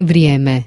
Vrijeme.